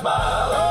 smile.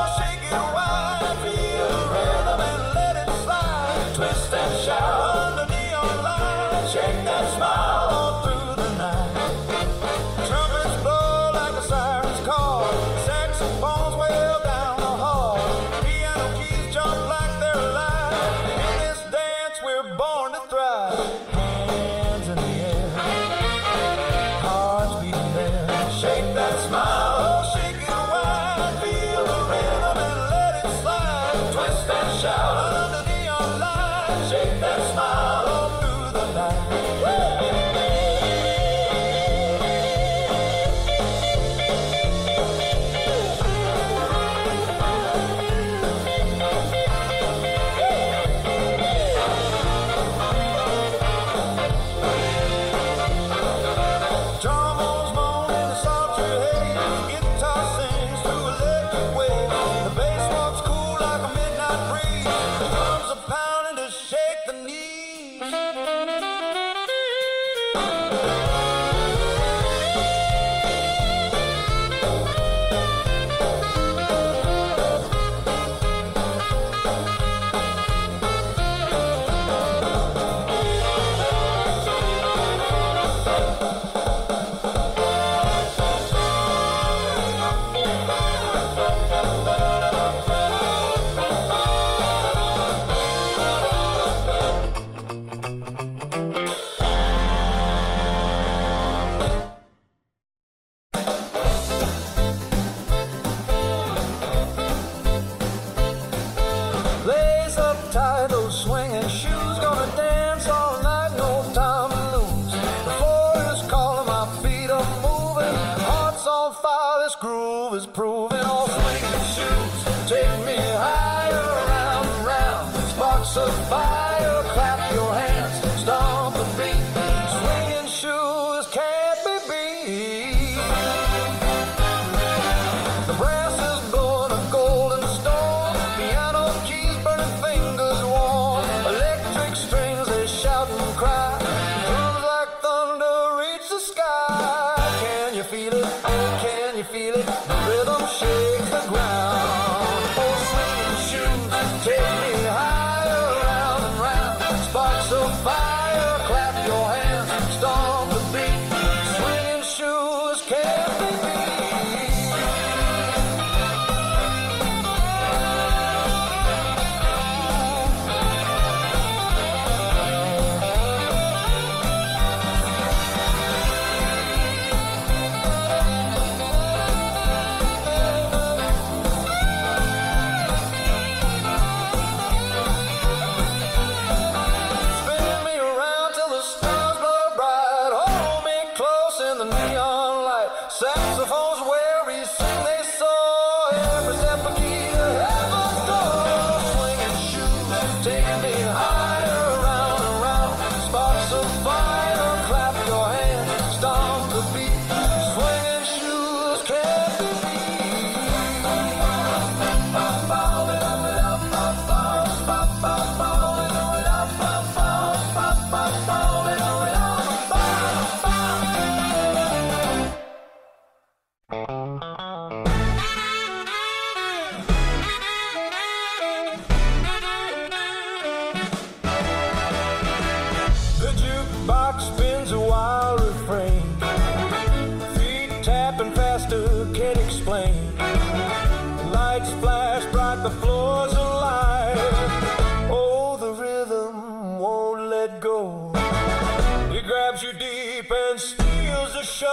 you deep and steals the shore.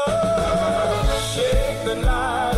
Shake the night.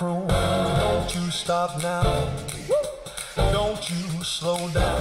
Don't you stop now. Don't you slow down.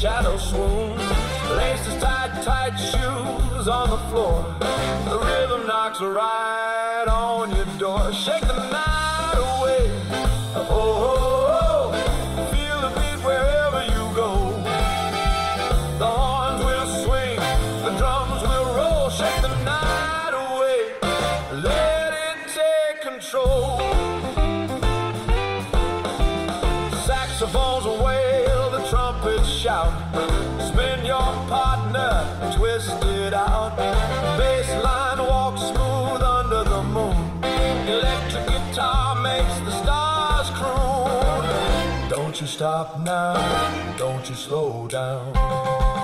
shadow swoon. Laces tight, tight shoes on the floor. The rhythm knocks right on your door. Shake the night away. Oh. out. Walks smooth under the moon. Electric guitar makes the stars croon. Don't you stop now, don't you slow down.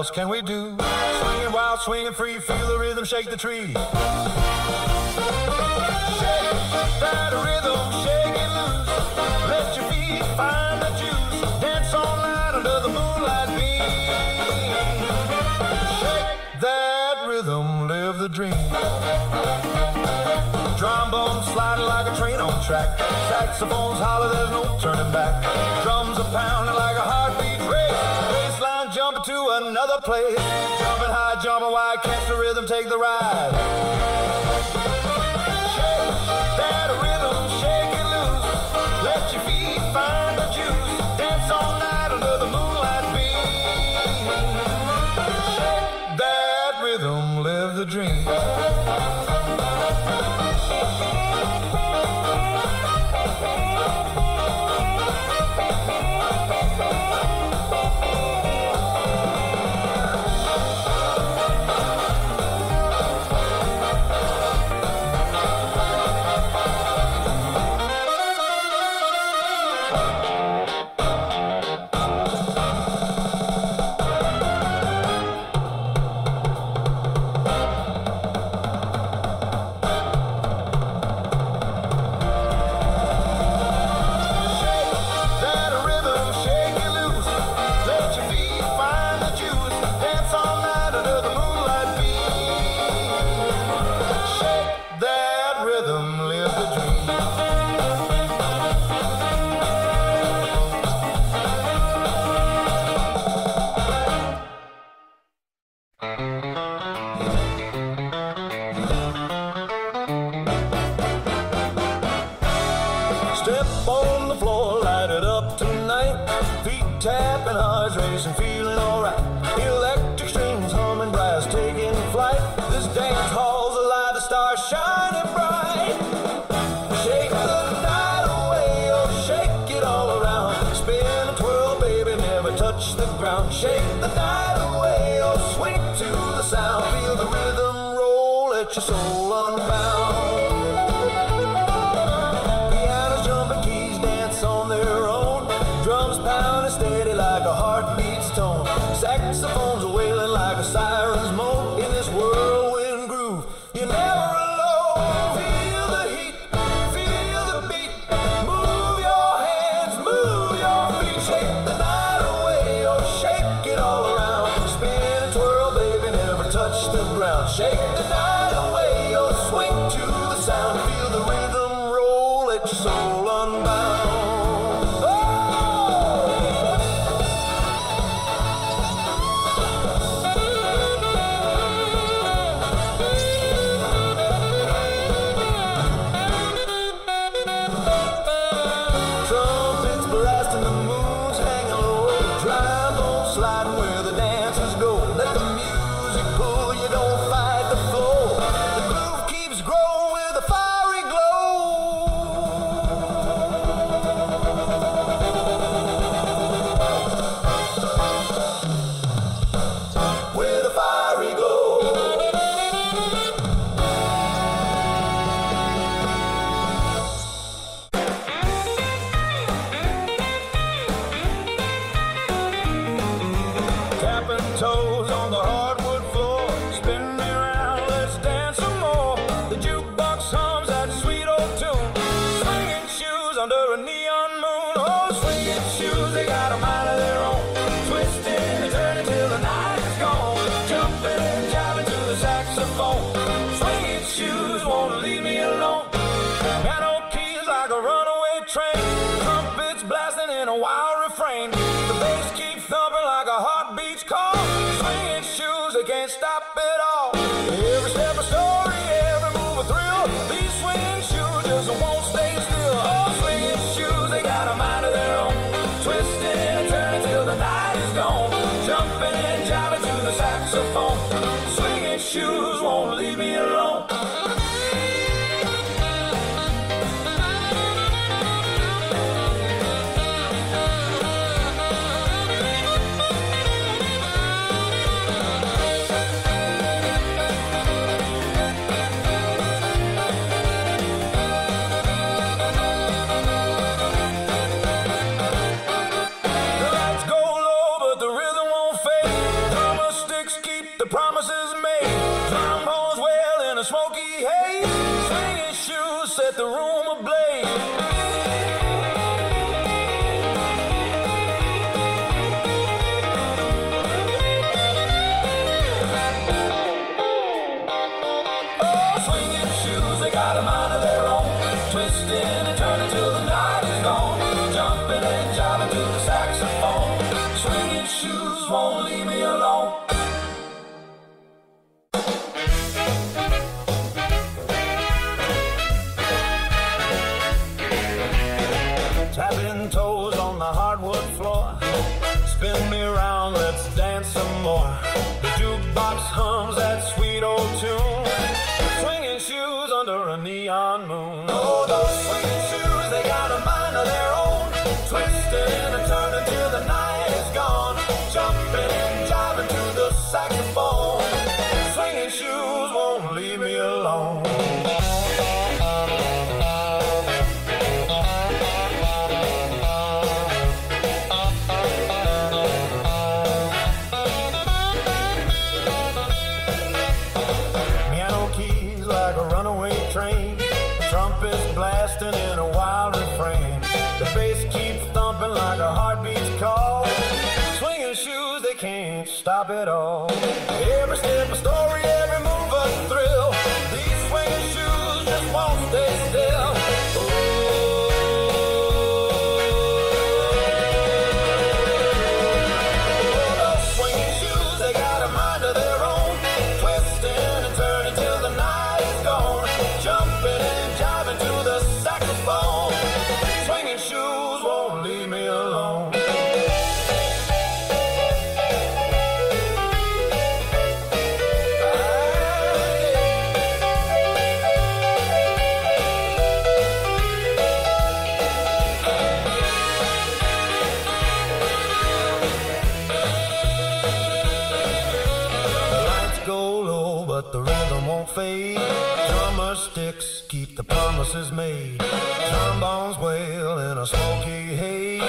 else can we do? Swinging wild, swinging free, feel the rhythm, shake the tree. Shake that rhythm, shake it loose. Let your feet find the. Dance all night under the moonlight. Shake that rhythm, live the dream. Sliding like a train on track. Saxophones holler, there's no turning back. Drums are pounding. another place. Jumping high, jumping wide, catch the rhythm, take the ride. Shake stop it all. smoky haze, swinging shoes set the room. neon moon. keep the promises made. Trombones wail in a smoky haze.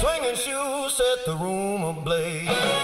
Swinging shoes set the room ablaze.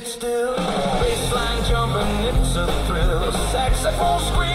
Sit still. Bassline jumping, it's a thrill. Saxophone screaming.